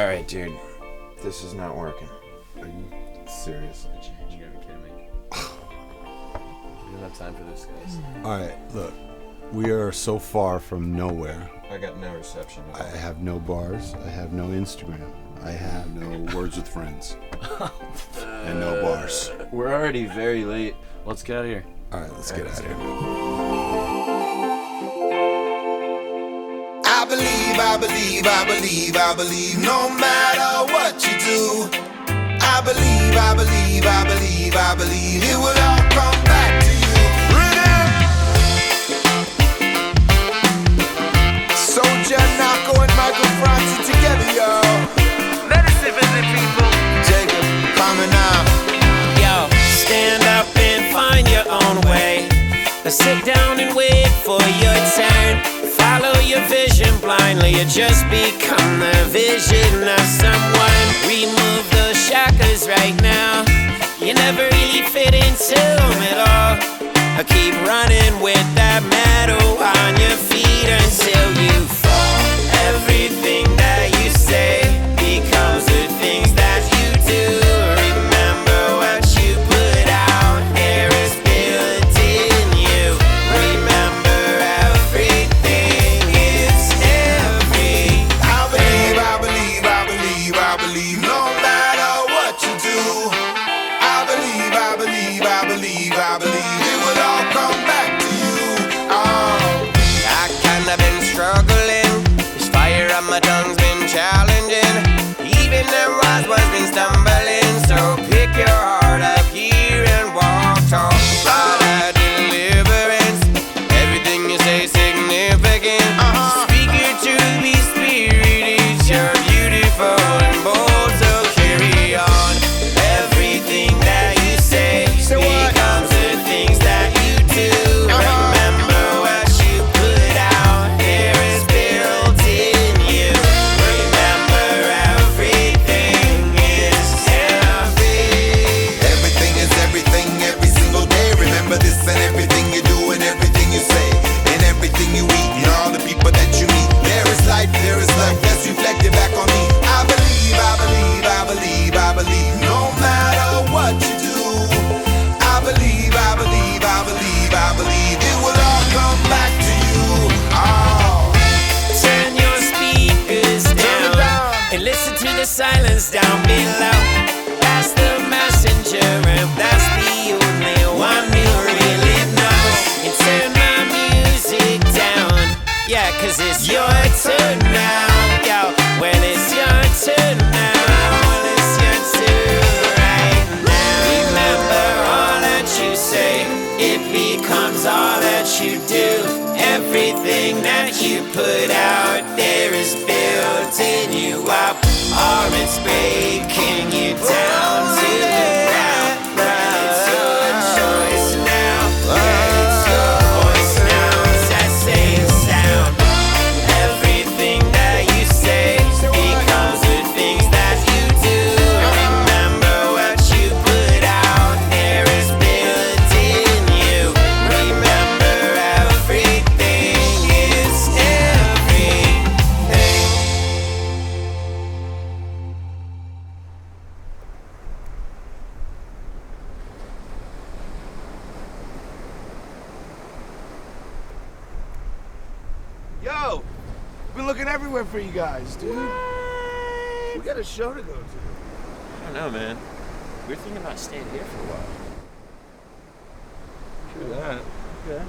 All right, dude. This is not working. Are you serious? You gotta be kidding me. we don't have time for this, guys. All right, look. We are so far from nowhere. I got no reception. I have no bars. I have no Instagram. I have no words with friends. and no bars. We're already very late. Let's get out of here. All right, let's get out of here. I believe, I believe, I believe, no matter what you do. I believe, I believe, I believe, I believe it will all come back to you. Rhythm. SOJA, Nahko, and Michael Franti together, y'all. Medicine visit people. Jacob, coming out. Yo, stand up and find your own way. Or sit down and wait for your turn. Your vision blindly, or just become the vision of someone. Remove those shackles right now. You never really fit into them at all. Or keep running with that metal on your the silence down below. That's the messenger, and that's the only one you really know. And turn my music down, yeah, cause it's your turn now. Yo, well, it's your turn now. Well, it's your turn right now. Remember all that you say, it becomes all that you do. Everything that you put out there is built in you up, or it's breaking you down Yo, we've been looking everywhere for you guys, dude. We got a show to go to. I don't know, man. We're thinking about staying here for a while. True that. Okay.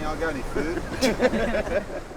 Y'all got any food?